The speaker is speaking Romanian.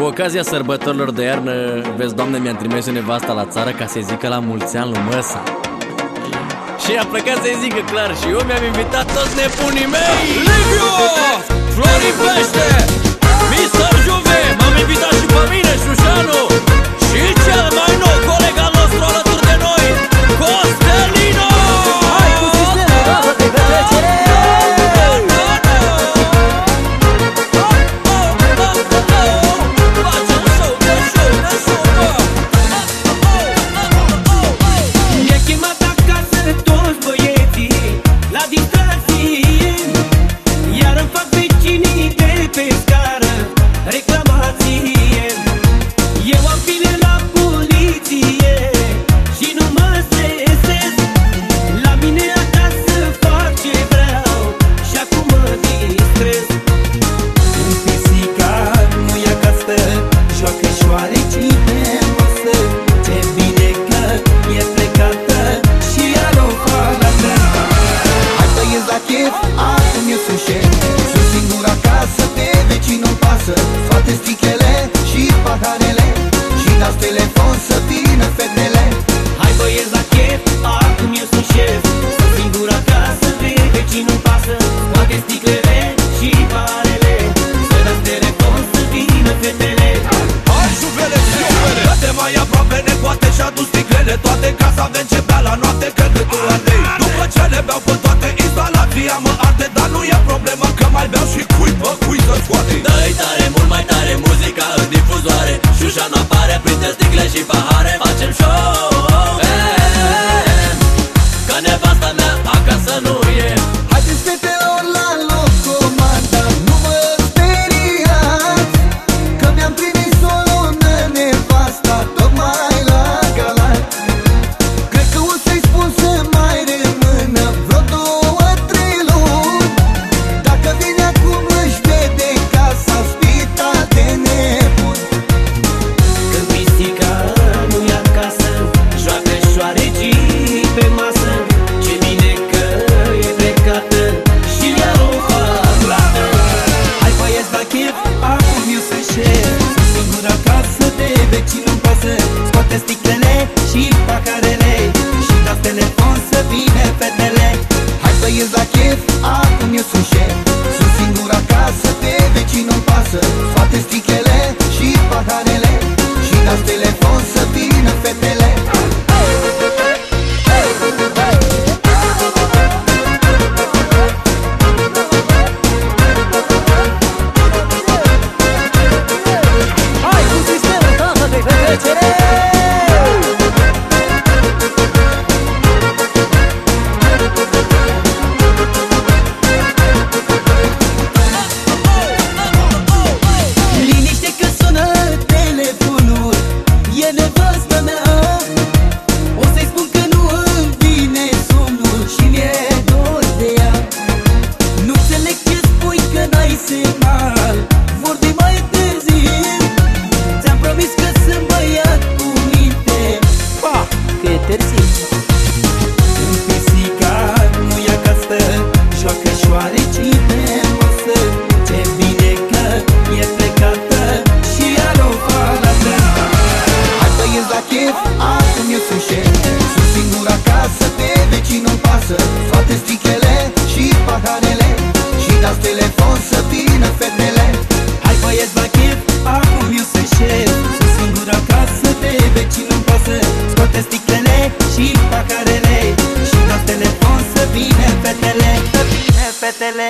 Cu ocazia sărbătorilor de iarnă, vezi, doamne, mi-am trimis nevasta la țară ca să-i zică la mulți ani lui Măsa. Și a plecat să-i zică clar și eu mi-am invitat toți nebunii mei! Liviu! Flori Pește! Mister Juve! M-am invitat și pe începea la noapte tu de După ce le beau pe toate instalația mă arde Dar nu e problemă că mai beau și cui pe cui să scoate. Dă-i tare, mult mai tare, muzica în difuzoare. Șușa nu apare printre sticle și pahare. Facem show, hey, hey, hey. Că ne vecinul pasă Scoate sticlele și pacarele. Și dați telefon să vină fetele. Hai băieți la chef, acum eu sunt șef. Sunt singur acasă, pe vecinul pasă. Scoate sticlele și paharele Și dați telefon național Vorbi mai târziu. Ți-am promis că sunt băiat cu Pa, că e तले